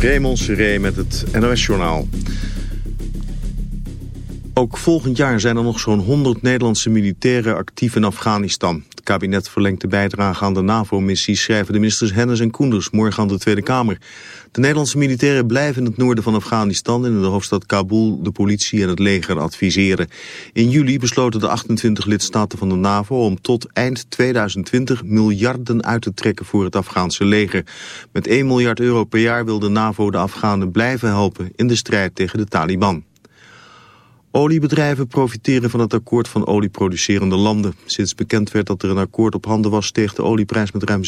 Raymond Seré met het NOS-journaal. Ook volgend jaar zijn er nog zo'n 100 Nederlandse militairen actief in Afghanistan. Kabinet verlengt de bijdrage aan de NAVO-missie, schrijven de ministers Hennis en Koenders morgen aan de Tweede Kamer. De Nederlandse militairen blijven in het noorden van Afghanistan en in de hoofdstad Kabul de politie en het leger adviseren. In juli besloten de 28 lidstaten van de NAVO om tot eind 2020 miljarden uit te trekken voor het Afghaanse leger. Met 1 miljard euro per jaar wil de NAVO de Afghanen blijven helpen in de strijd tegen de Taliban. Oliebedrijven profiteren van het akkoord van olieproducerende landen. Sinds bekend werd dat er een akkoord op handen was... steeg de olieprijs met ruim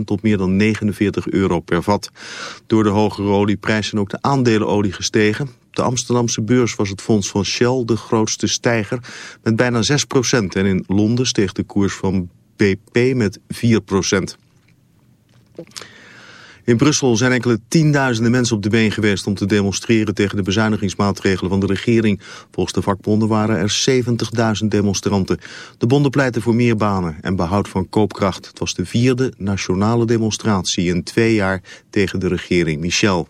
7% tot meer dan 49 euro per vat. Door de hogere olieprijs zijn ook de aandelen olie gestegen. Op de Amsterdamse beurs was het fonds van Shell de grootste stijger... met bijna 6% En in Londen steeg de koers van BP met 4 in Brussel zijn enkele tienduizenden mensen op de been geweest om te demonstreren tegen de bezuinigingsmaatregelen van de regering. Volgens de vakbonden waren er 70.000 demonstranten. De bonden pleiten voor meer banen en behoud van koopkracht. Het was de vierde nationale demonstratie in twee jaar tegen de regering Michel.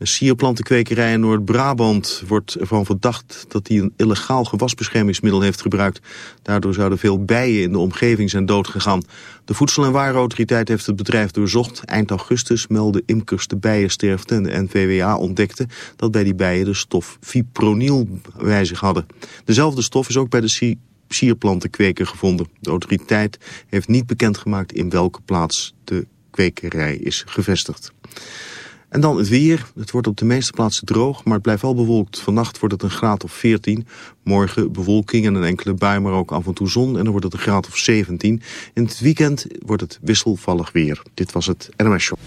Een sierplantenkwekerij in Noord-Brabant wordt ervan verdacht dat hij een illegaal gewasbeschermingsmiddel heeft gebruikt. Daardoor zouden veel bijen in de omgeving zijn doodgegaan. De Voedsel- en Warenautoriteit heeft het bedrijf doorzocht. Eind augustus meldde imkers de bijensterfte en de NVWA ontdekte dat bij die bijen de stof fipronil bij zich hadden. Dezelfde stof is ook bij de sierplantenkweker gevonden. De autoriteit heeft niet bekendgemaakt in welke plaats de kwekerij is gevestigd. En dan het weer. Het wordt op de meeste plaatsen droog, maar het blijft wel bewolkt. Vannacht wordt het een graad of 14. Morgen bewolking en een enkele bui, maar ook af en toe zon. En dan wordt het een graad of 17. In het weekend wordt het wisselvallig weer. Dit was het NMS Show.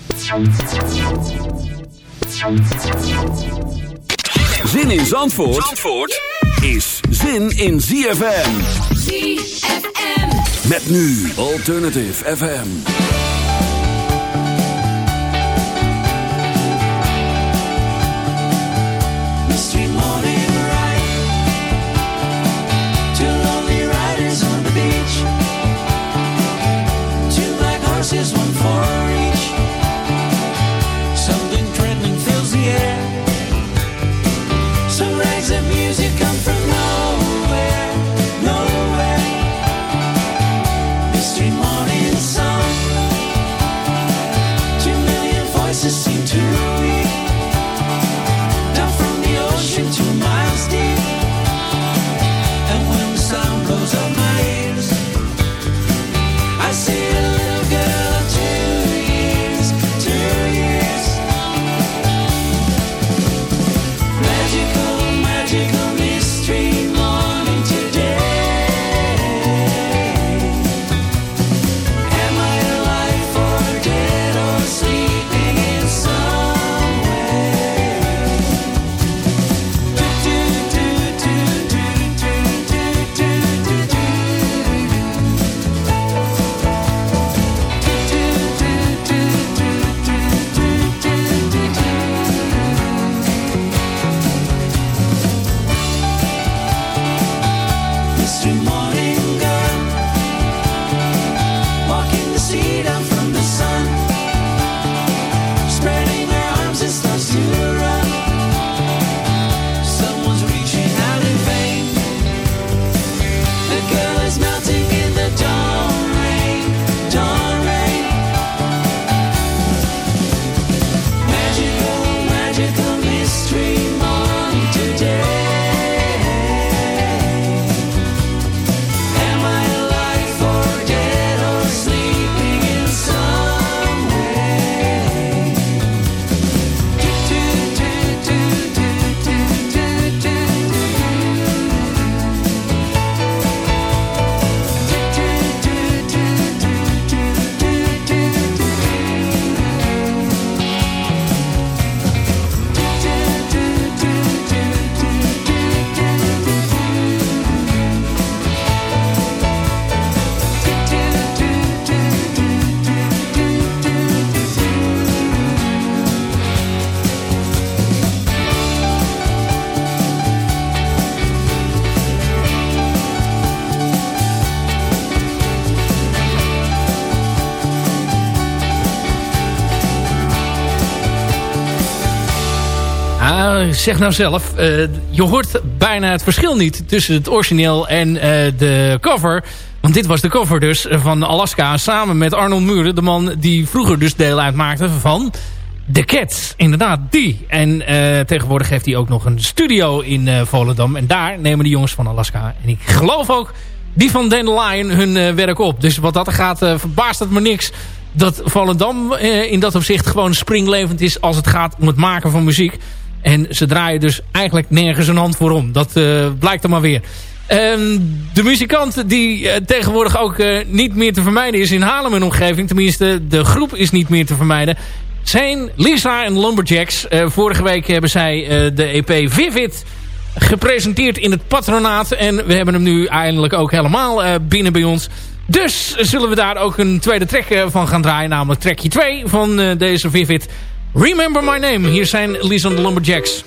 Zin in Zandvoort, Zandvoort is zin in ZFM. ZFM. Met nu Alternative FM. Zeg nou zelf. Uh, je hoort bijna het verschil niet tussen het origineel en uh, de cover. Want dit was de cover dus van Alaska samen met Arnold Muren. De man die vroeger dus deel uitmaakte van The Cats. Inderdaad, die. En uh, tegenwoordig heeft hij ook nog een studio in Volendam. En daar nemen de jongens van Alaska. En ik geloof ook die van Dandelion hun werk op. Dus wat dat gaat, verbaast het me niks dat Volendam in dat opzicht gewoon springlevend is als het gaat om het maken van muziek. En ze draaien dus eigenlijk nergens een hand voor om. Dat uh, blijkt er maar weer. Um, de muzikant die uh, tegenwoordig ook uh, niet meer te vermijden is in Haarlem en omgeving. Tenminste, de groep is niet meer te vermijden. Zijn Lisa en Lumberjacks. vorige week hebben zij de EP Vivid gepresenteerd in het patronaat. En we hebben hem nu eindelijk ook helemaal binnen bij ons. Dus zullen we daar ook een tweede track van gaan draaien. Namelijk trackje 2 van deze Vivid. Remember My Name. Hier zijn Lies the Lumberjacks.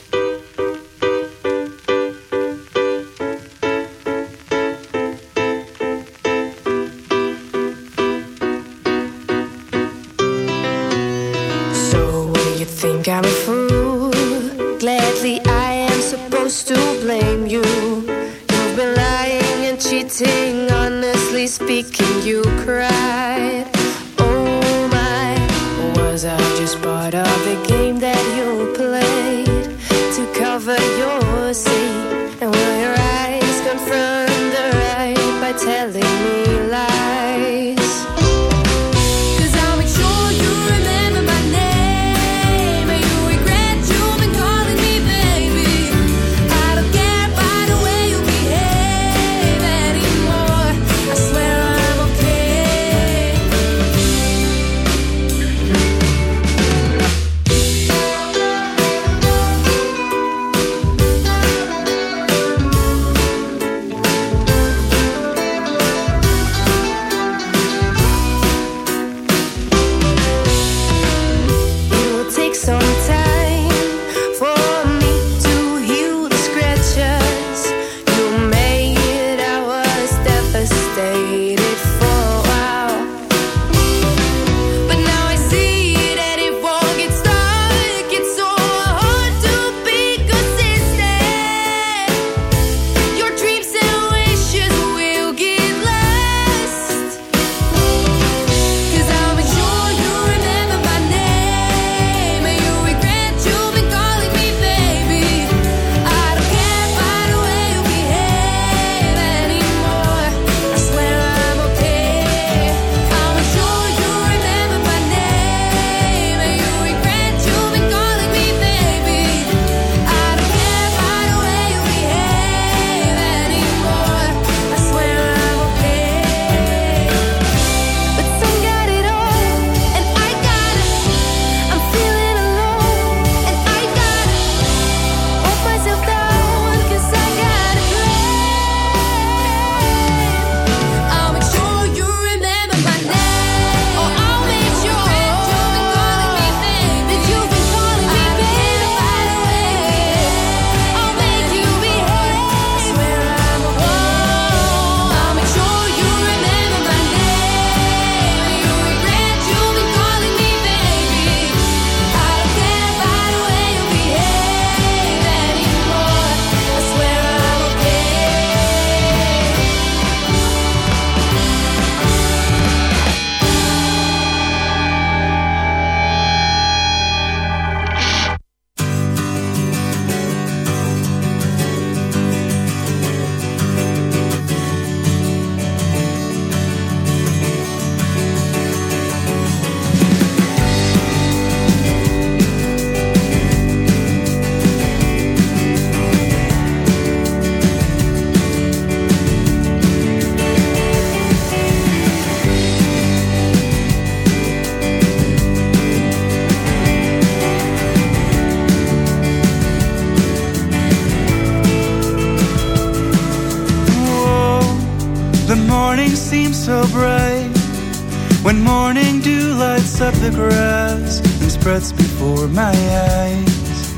the grass and spreads before my eyes.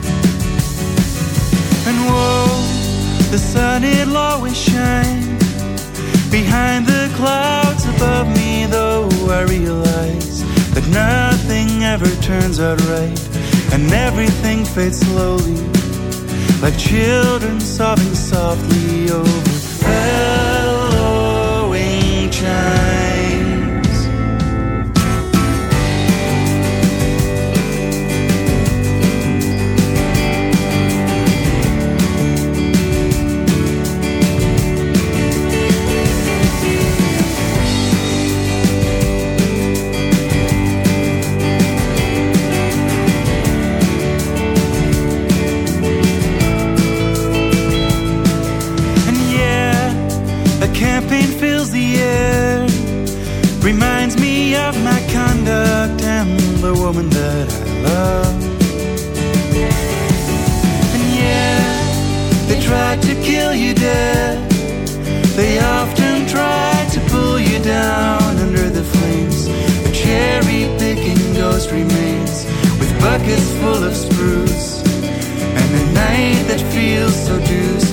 And whoa, the sun it'll always shine behind the clouds above me. Though I realize that nothing ever turns out right, and everything fades slowly, like children sobbing softly over. Hell. You dead. They often try to pull you down under the flames. A cherry picking ghost remains with buckets full of spruce. And a night that feels so deuce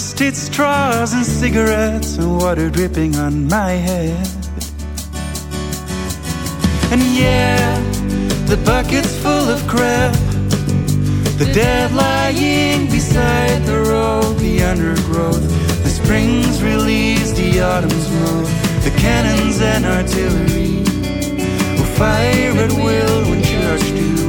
twisted straws and cigarettes and water dripping on my head. And yeah, the bucket's full of crap. The dead lying beside the road, the undergrowth. The springs release, the autumn's mow. The cannons and artillery will fire at will when to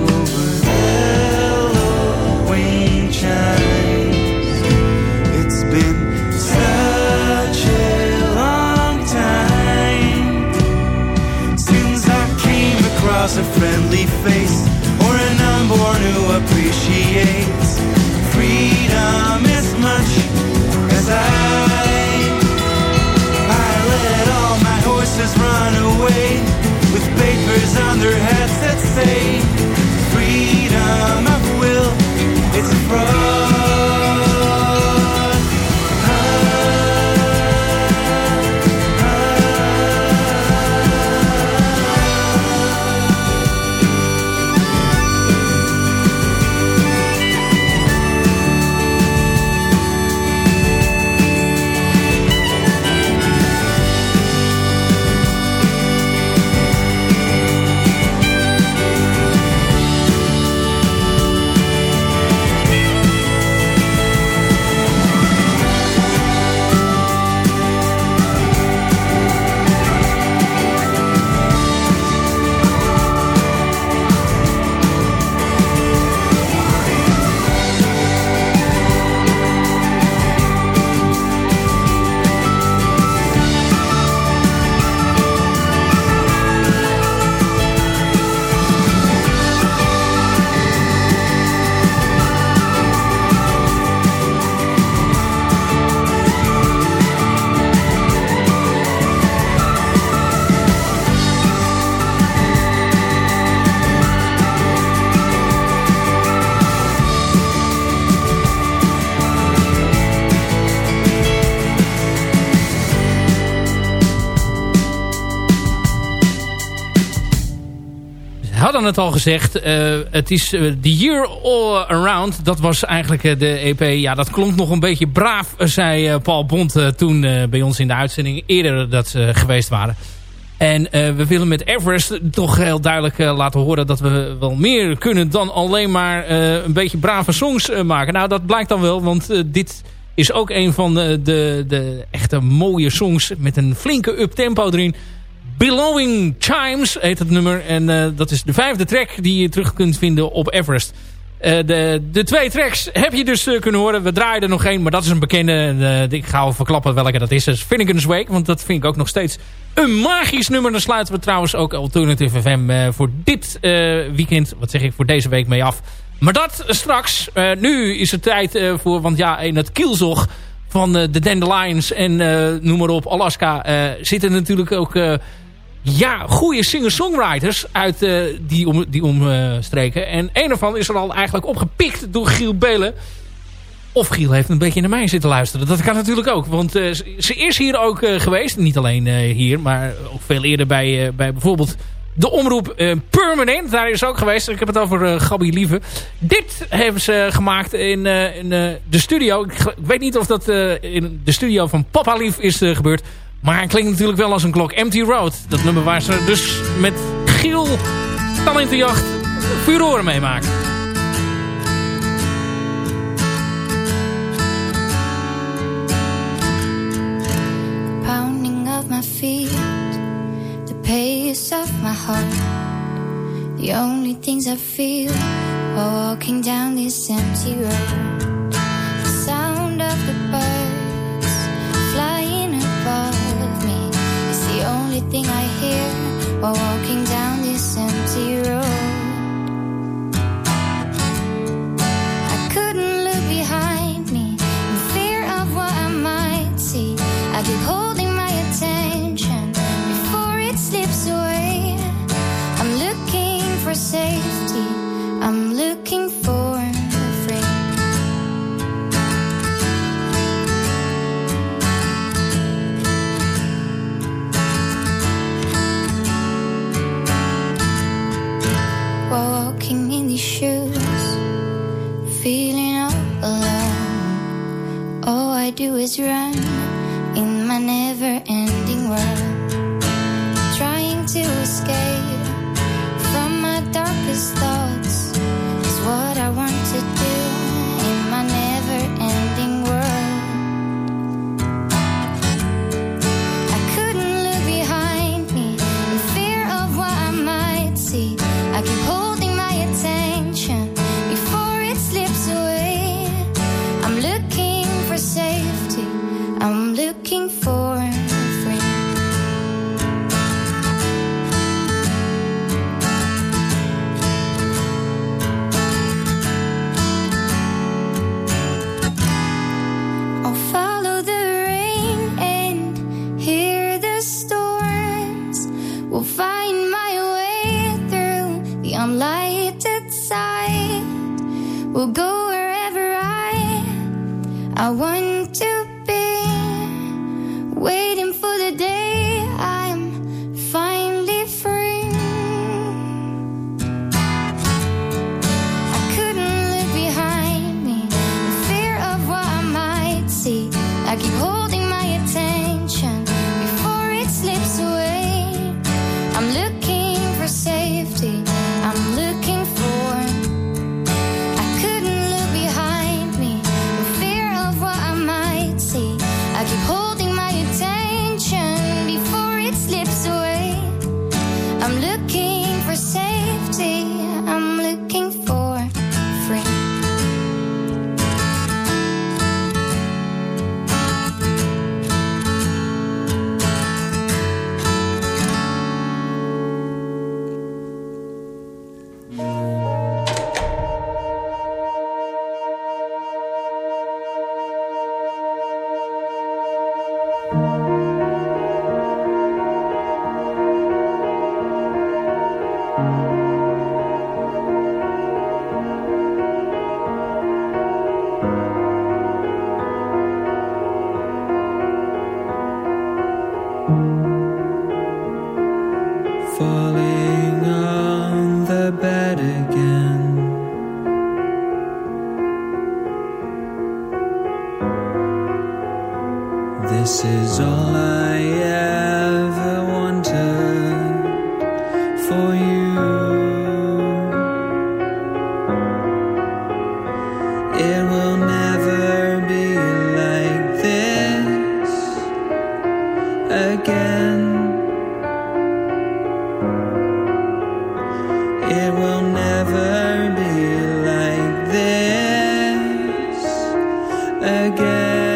hadden het al gezegd. het is The Year All Around. Dat was eigenlijk de EP. Ja, dat klonk nog een beetje braaf, zei Paul Bond toen bij ons in de uitzending eerder dat ze geweest waren. En we willen met Everest toch heel duidelijk laten horen dat we wel meer kunnen dan alleen maar een beetje brave songs maken. Nou, dat blijkt dan wel, want dit is ook een van de, de, de echte mooie songs met een flinke uptempo erin. Belowing Chimes heet het nummer. En uh, dat is de vijfde track die je terug kunt vinden op Everest. Uh, de, de twee tracks heb je dus uh, kunnen horen. We draaien er nog één, maar dat is een bekende. ik ga al verklappen welke dat is. Dat is Finnegan's Wake, want dat vind ik ook nog steeds een magisch nummer. Dan sluiten we trouwens ook Alternative FM voor dit weekend, wat zeg ik, voor deze week mee af. Maar dat straks. nu is het tijd voor, want ja, in het kielzog van de Dandelions en noem maar op, Alaska, zitten natuurlijk ook ja, goede singer-songwriters uit uh, die, om, die omstreken. en een ervan is er al eigenlijk opgepikt door Giel Belen. Of Giel heeft een beetje naar mij zitten luisteren. Dat kan natuurlijk ook. Want uh, ze is hier ook uh, geweest. Niet alleen hier, maar ook veel eerder bij, bij bijvoorbeeld de omroep Permanent. Daar is ook geweest. Ik heb het over Gabby Lieve. Dit hebben ze gemaakt in, in de studio. Ik, weet niet of dat in de studio van Papa Lief is gebeurd. Maar hij klinkt natuurlijk wel als een klok. Empty Road. Dat nummer waar ze dus met Giel talentenjacht furoren meemaakt. Pounding of my feet. The pace of my heart. The only things I feel walking down this empty road. Again.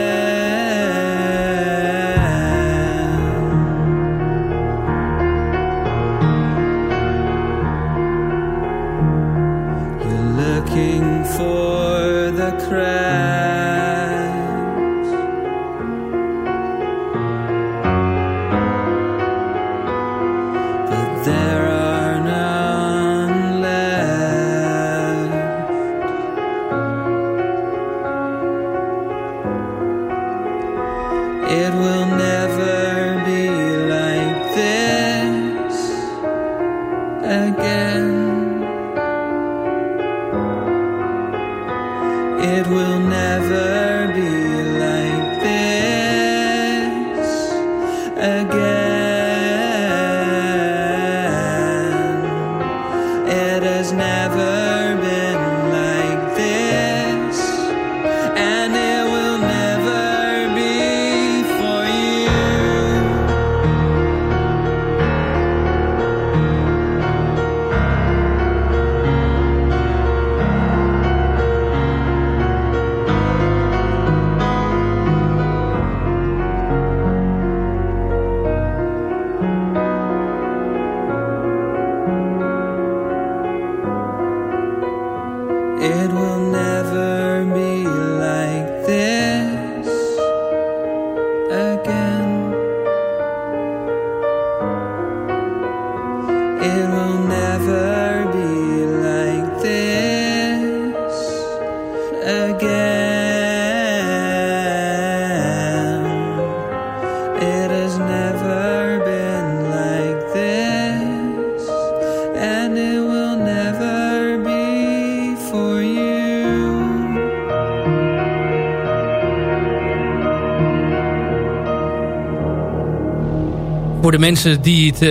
Voor de mensen die het eh,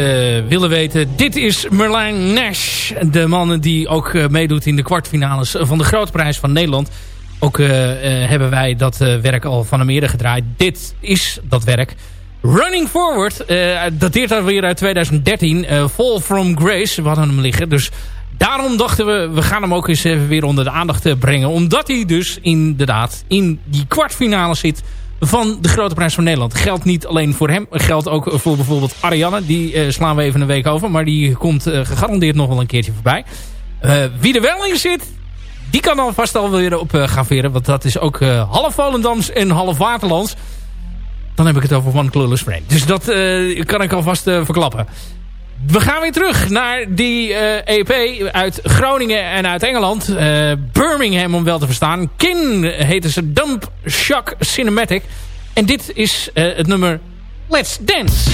willen weten. Dit is Merlijn Nash. De man die ook eh, meedoet in de kwartfinales van de Grote Prijs van Nederland. Ook eh, hebben wij dat werk al van hem eerder gedraaid. Dit is dat werk. Running Forward. dateert alweer uit 2013. eh, Fall From Grace. We hadden hem liggen. Dus daarom dachten we, we gaan hem ook eens even weer onder de aandacht brengen. Omdat hij dus inderdaad in die kwartfinale zit van de Grote Prijs van Nederland. Geldt niet alleen voor hem, geldt ook voor bijvoorbeeld Ariane. Die eh, slaan we even een week over, maar die komt eh, gegarandeerd nog wel een keertje voorbij. Eh, wie er wel in zit, die kan dan vast alweer op gaan veren. Want dat is ook half Volendams en half Waterlands. Dan heb ik het over One Clueless Friend. Dus dat kan ik alvast verklappen. We gaan weer terug naar die EP uit Groningen en uit Engeland. Uh, Birmingham om wel te verstaan. Kin heette ze Dump Shock Cinematic. En dit is uh, het nummer Let's Dance.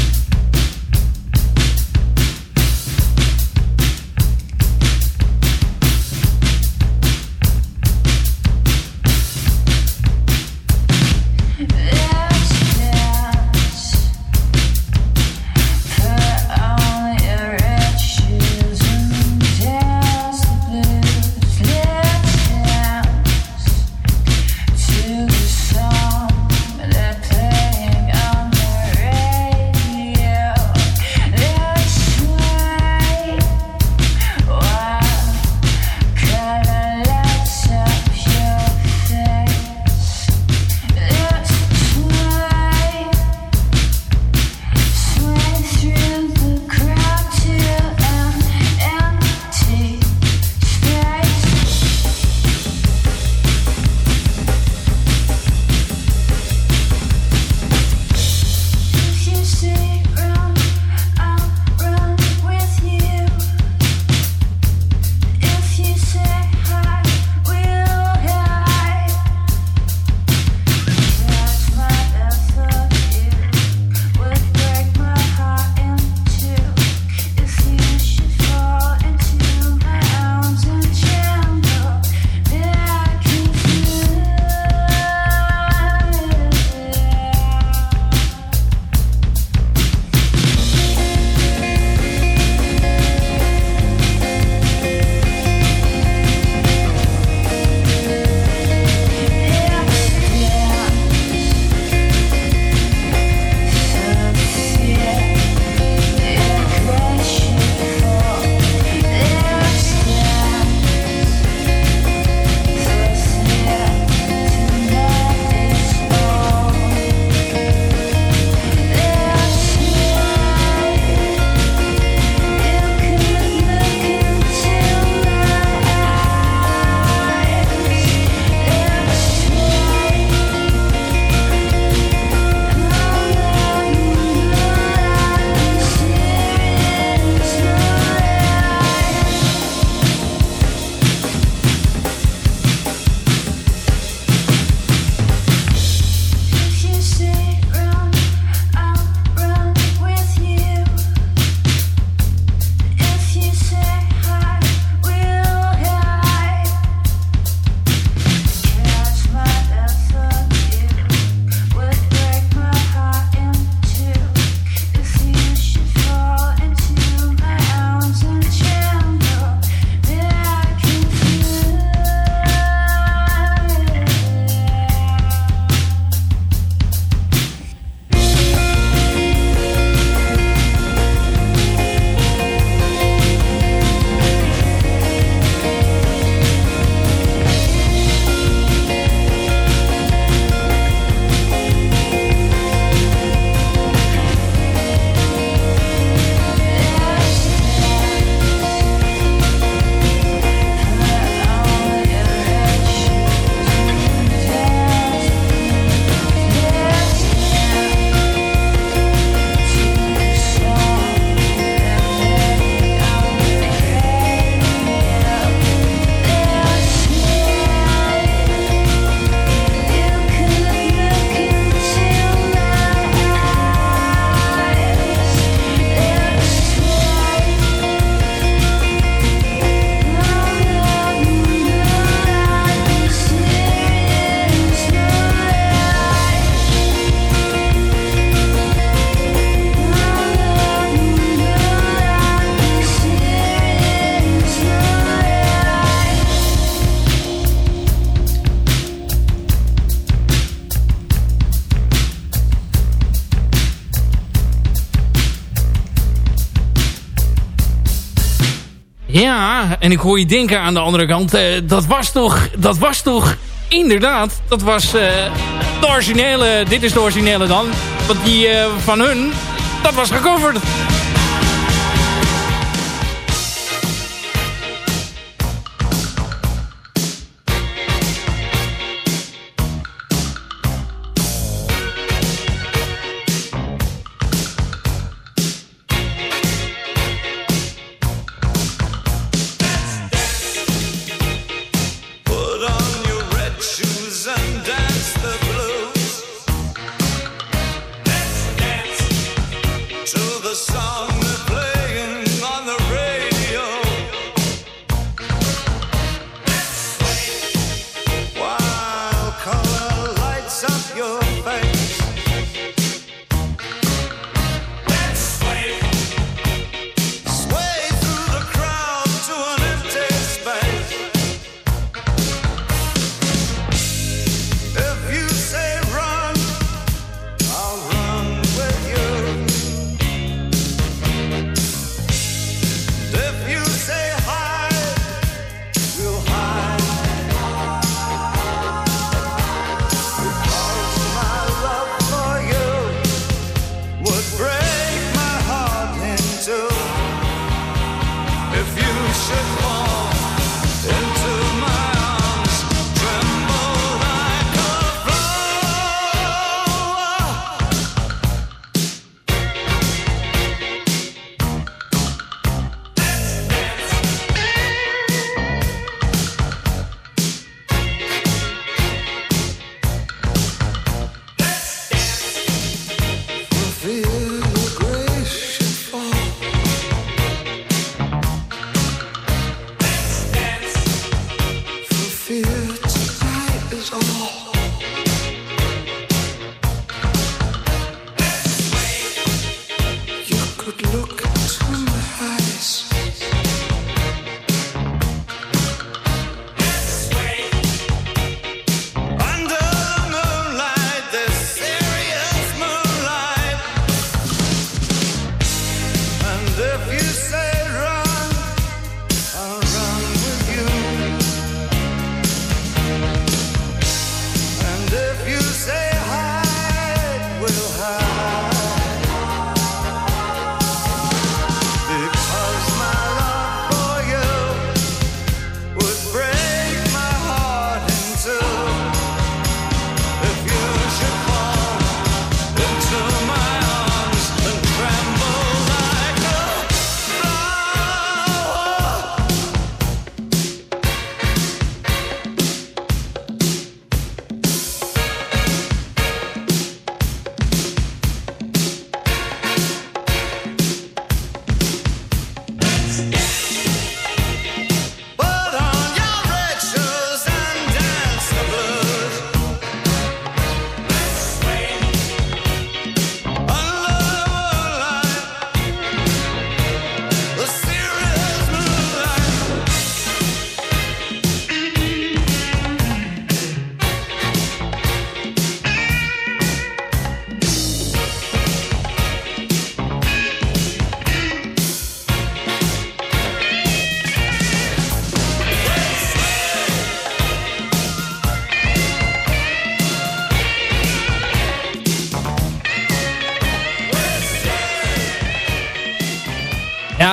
En ik hoor je denken aan de andere kant. dat, was toch, dat was toch inderdaad... Dat was de originele... Dit is de originele dan. Want die van hun... Dat was gecoverd.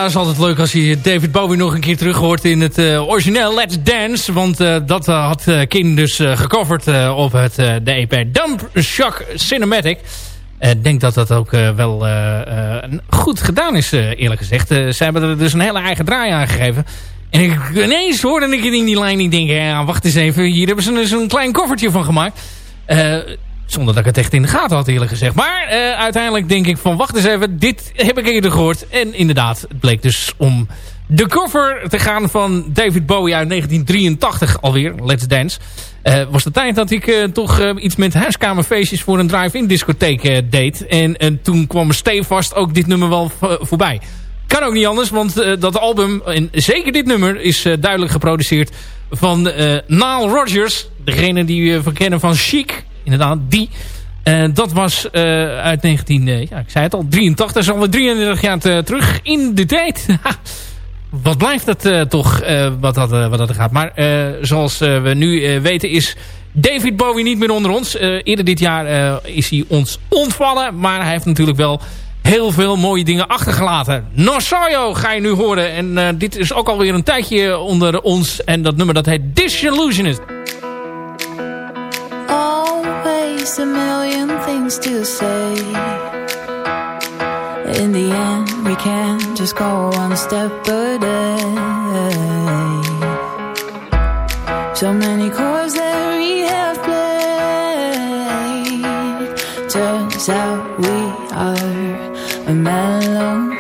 Is altijd leuk als je David Bowie nog een keer terug hoort in het uh, origineel Let's Dance. Want uh, dat uh, had Kin dus gecoverd op het, de EP Dump Shock Cinematic. Ik denk dat dat ook wel goed gedaan is, eerlijk gezegd. ze hebben er dus een hele eigen draai aan gegeven. En ik, ineens hoorde ik in die lijn, ik denk, ja, wacht eens even. Hier hebben ze dus een klein covertje van gemaakt. Zonder dat ik het echt in de gaten had eerlijk gezegd. Maar uh, uiteindelijk denk ik van wacht eens even. Dit heb ik eerder gehoord. En inderdaad, het bleek dus om de cover te gaan van David Bowie uit 1983 alweer. Let's Dance. Uh, was de tijd dat ik uh, toch iets met huiskamerfeestjes voor een drive-in discotheek deed. En toen kwam stevast ook dit nummer wel voorbij. Kan ook niet anders, want dat album, en zeker dit nummer, is duidelijk geproduceerd van Nile Rodgers. Degene die we kennen van Chic inderdaad, die. Uh, dat was uh, uit 19, uh, ja, ik zei het al, 83. Dat is alweer 33 jaar terug in de tijd. wat blijft het toch wat, dat, wat dat gaat. Maar zoals we nu weten is David Bowie niet meer onder ons. eerder dit jaar is hij ons ontvallen. Maar hij heeft natuurlijk wel heel veel mooie dingen achtergelaten. Nosayo ga je nu horen. En dit is ook alweer een tijdje onder ons. En dat nummer dat heet Disillusionist. A million things to say. In the end we can't just go one step a day. So many chords that we have played Turns out we are a melody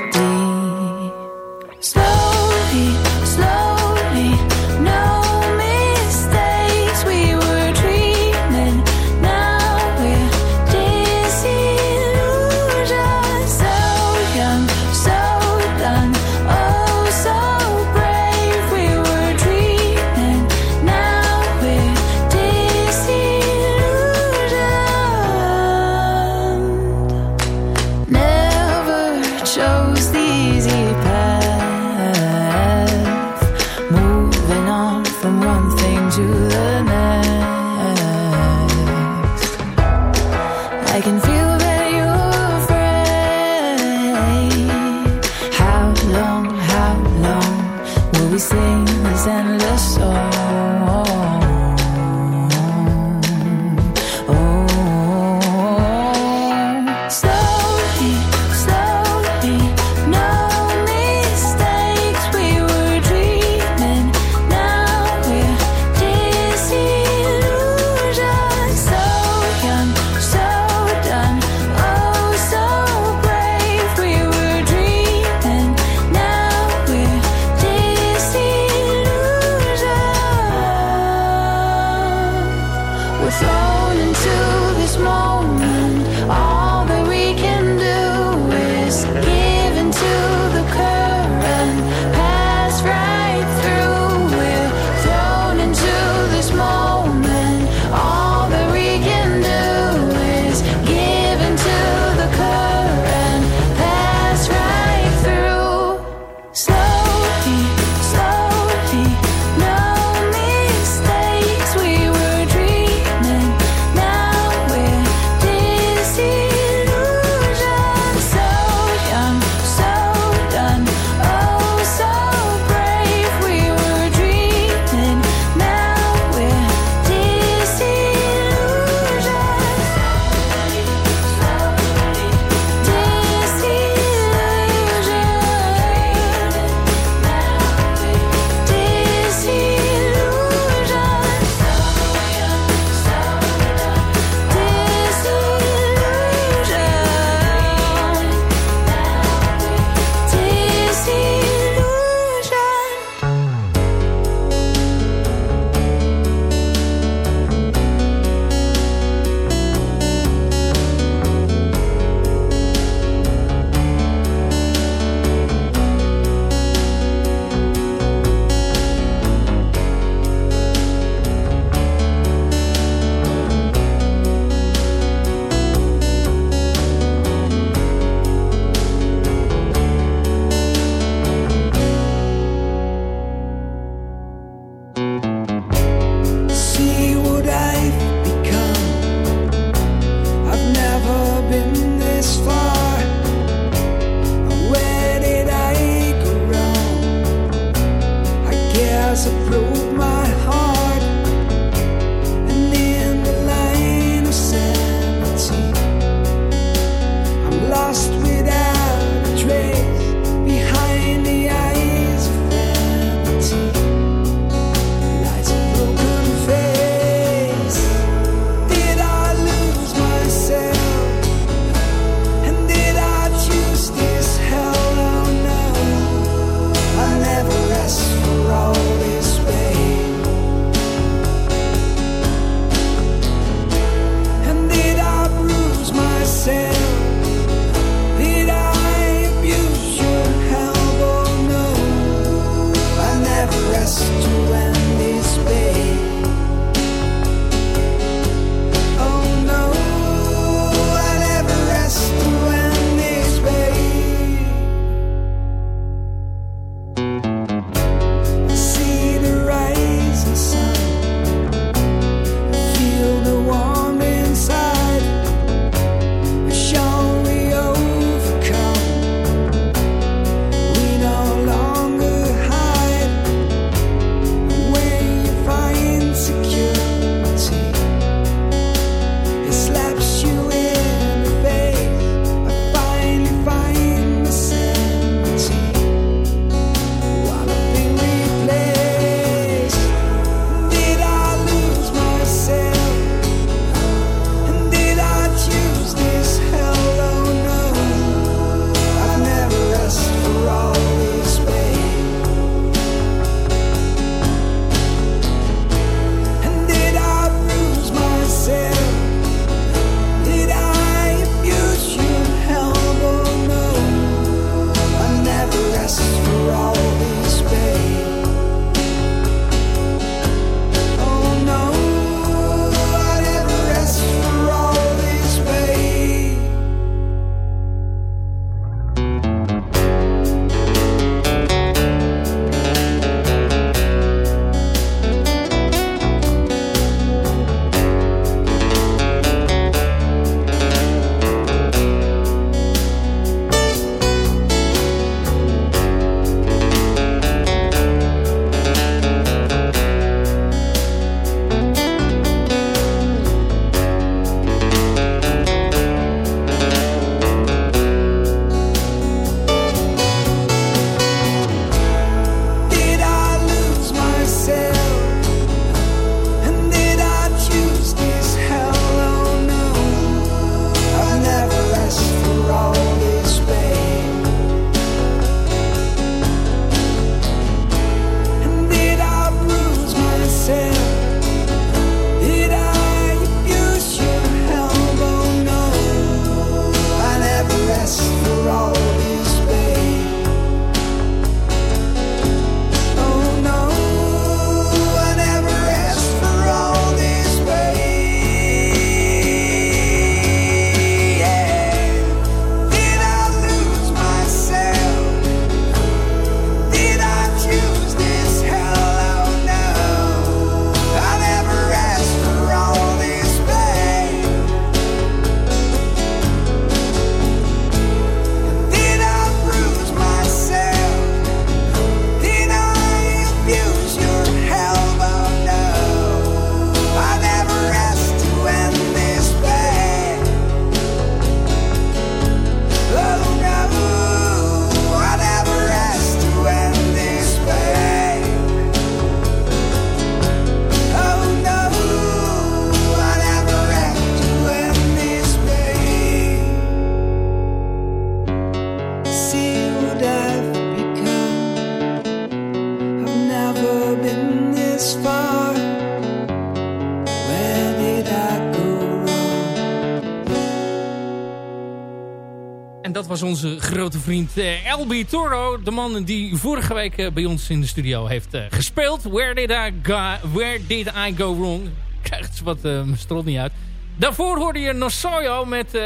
dat was onze grote vriend uh, LB Toro. De man die vorige week uh, bij ons in de studio heeft uh, gespeeld. Where did I go, where did I go wrong? Ik krijg het wat mijn strot niet uit. Daarvoor hoorde je Nosoyo met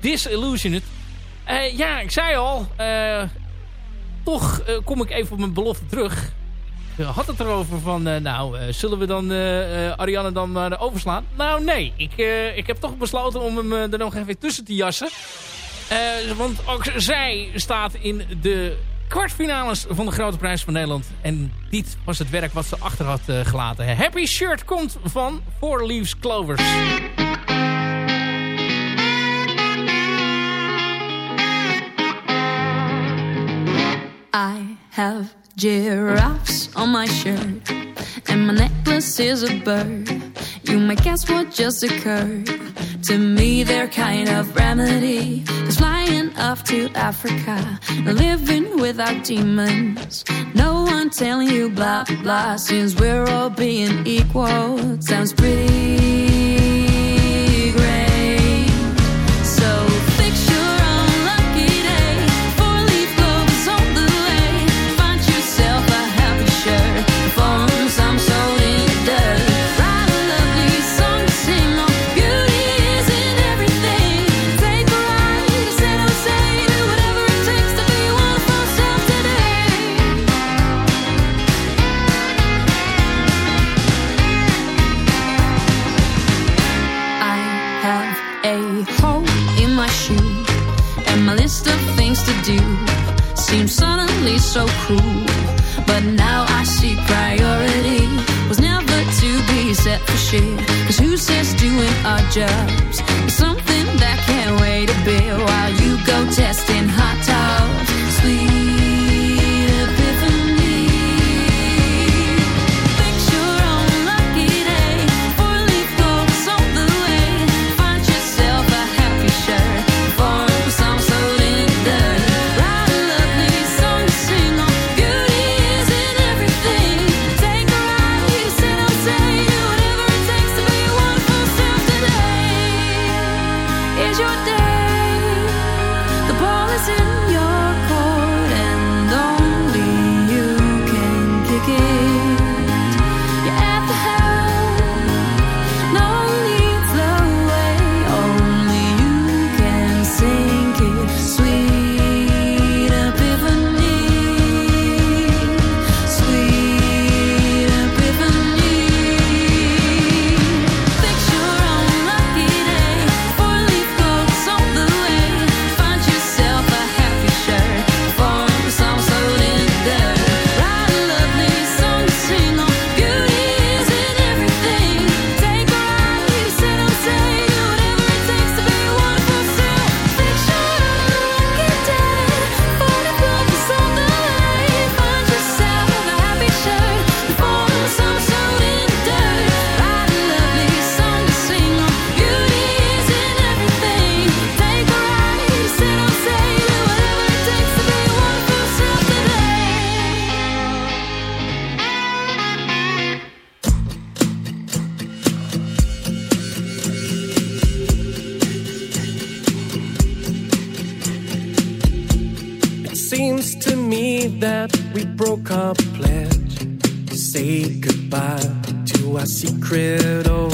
Disillusioned. ja, ik zei al. toch kom ik even op mijn belofte terug. Ik had het erover van, nou, zullen we dan Ariane dan overslaan? Nou, nee. Ik, ik heb toch besloten om hem er nog even tussen te jassen. Uh, want ook zij staat in de kwartfinales van de Grote Prijs van Nederland. En dit was het werk wat ze achter had uh, gelaten. Happy Shirt komt van Four Leaves Clovers. I have giraffes on my shirt And my necklace is a bird You might guess what just occurred To me, they're kind of remedy. Cause flying off to Africa, living without demons. No one telling you blah blah, since we're all being equal. Sounds pretty great. A hole in my shoe, and my list of things to do seems suddenly so cruel. But now I see priority was never to be set for shit. Cause who says doing our jobs is something that can't wait a bit while you go testing hot tubs? That we broke our pledge to say goodbye to our secret. Oh,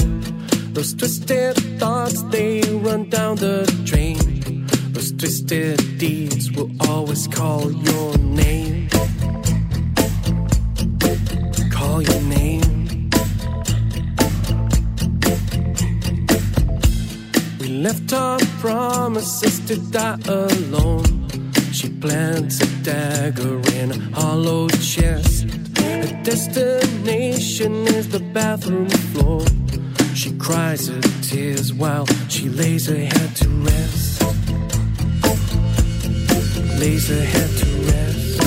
those twisted thoughts they run down the drain. Those twisted deeds will always call your name. Call your name. We left our promises to die alone. She plants a dagger in a hollow chest. Her destination is the bathroom floor. She cries her tears while she lays her head to rest. Lays her head to rest.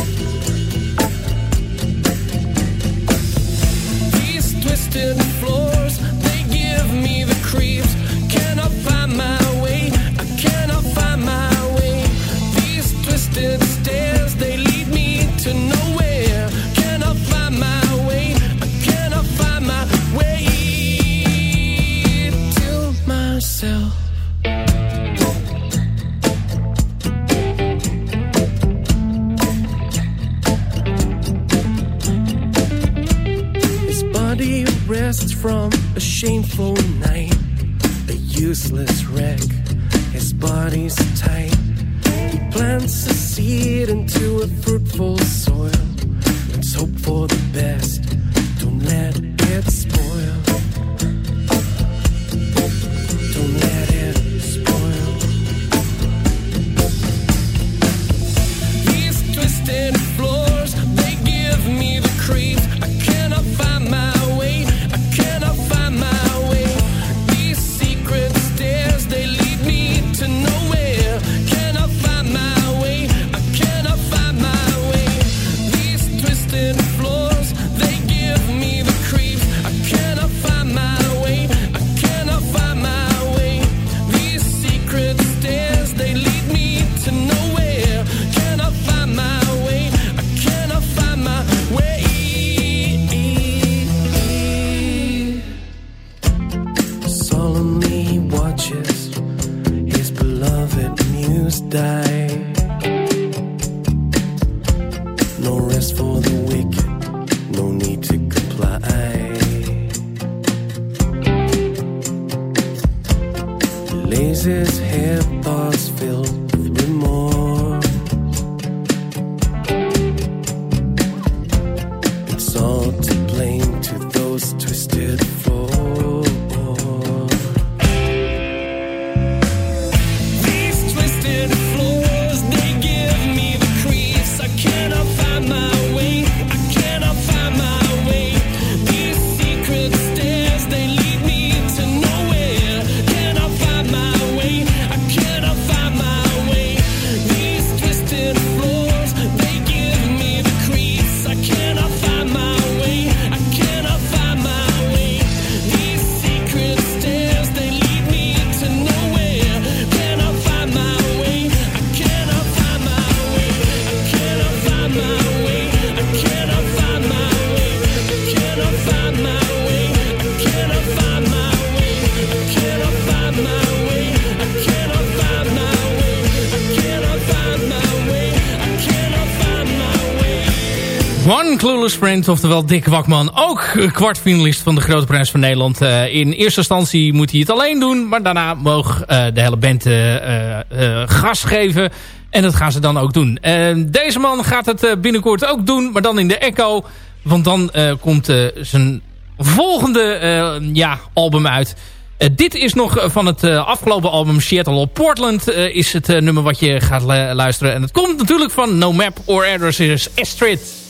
These twisted floors, they give me the creeps. One Clueless Friend, oftewel Dick Wakman. Ook kwartfinalist van de Grote Prijs van Nederland. Eh, in eerste instantie moet hij het alleen doen. Maar daarna mogen eh, de hele band uh, gas geven. En dat gaan ze dan ook doen. deze man gaat het binnenkort ook doen. Maar dan in de Echo. Want dan komt zijn volgende ja, album uit. Dit is nog van het afgelopen album Seattle op Portland. Is het nummer wat je gaat luisteren. En het komt natuurlijk van No Map or Addresses Astrid.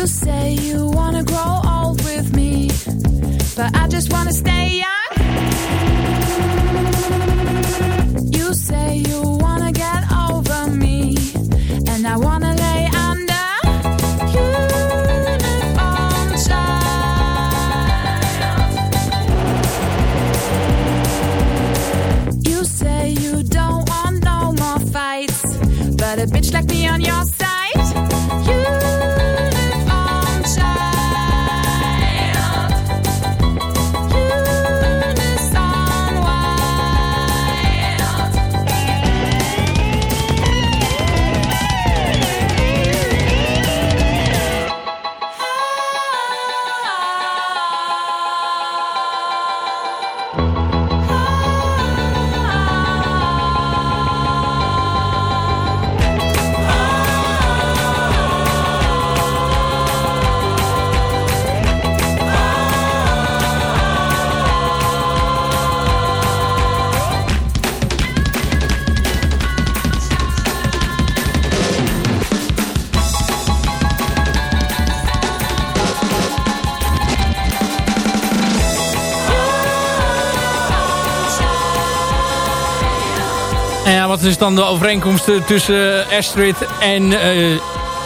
You say you wanna grow old with me, but I just wanna stay young. Wat is dan de overeenkomst eh, tussen Astrid en eh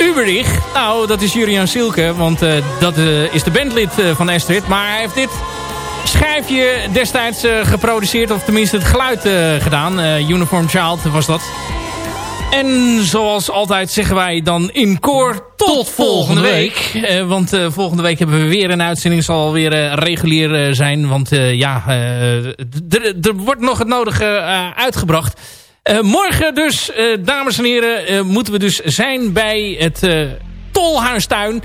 Uberich? Nou, dat is Jurian Silke, want eh, dat eh, is de bandlid eh, van Astrid. Maar hij heeft dit schijfje destijds eh, geproduceerd, of tenminste het geluid eh, gedaan. Eh, Uniform Child was dat. En zoals altijd zeggen wij dan in koor tot volgende week. Eh, want eh, volgende week hebben we weer een uitzending. Zal weer eh, regulier eh, zijn. Want eh, ja, eh, er wordt nog het nodige eh, uitgebracht. Eh, morgen dus, eh, dames en heren, eh, moeten we dus zijn bij het Tolhuistuin.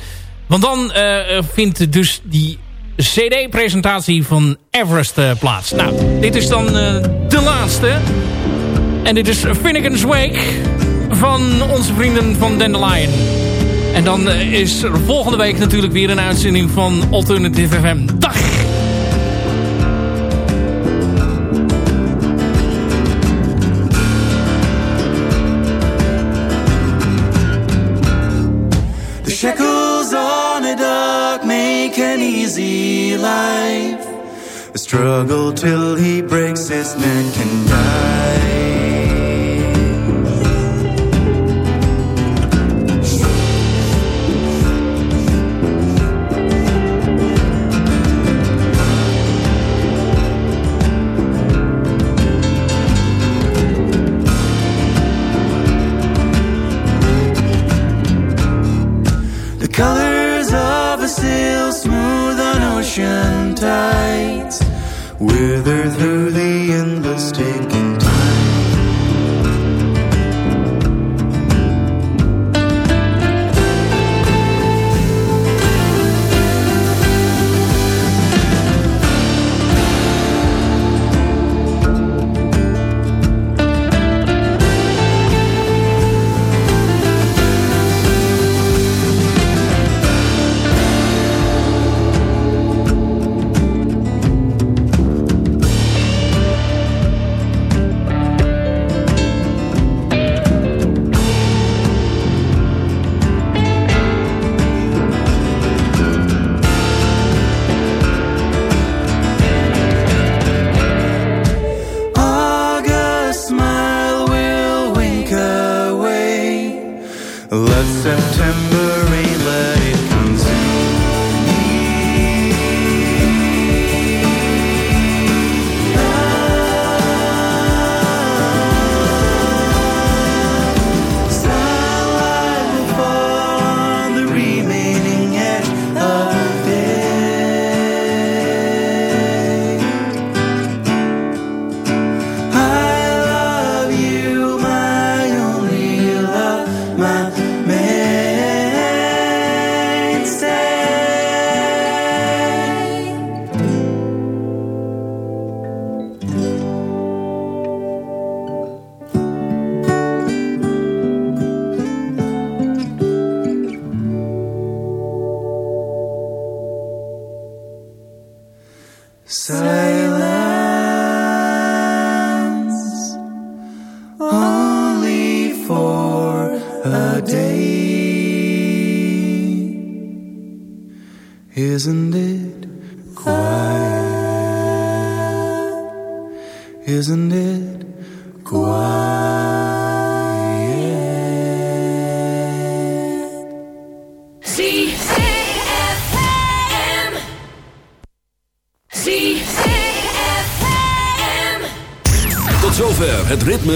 Want dan vindt dus die cd-presentatie van Everest plaats. Nou, dit is dan de laatste. En dit is Finnegan's Wake van onze vrienden van Dandelion. En dan is er volgende week natuurlijk weer een uitzending van Alternative FM. Dag! Shackles on a dog make an easy life. A struggle till he breaks his neck and dies. Ocean tides Wither through the endless taking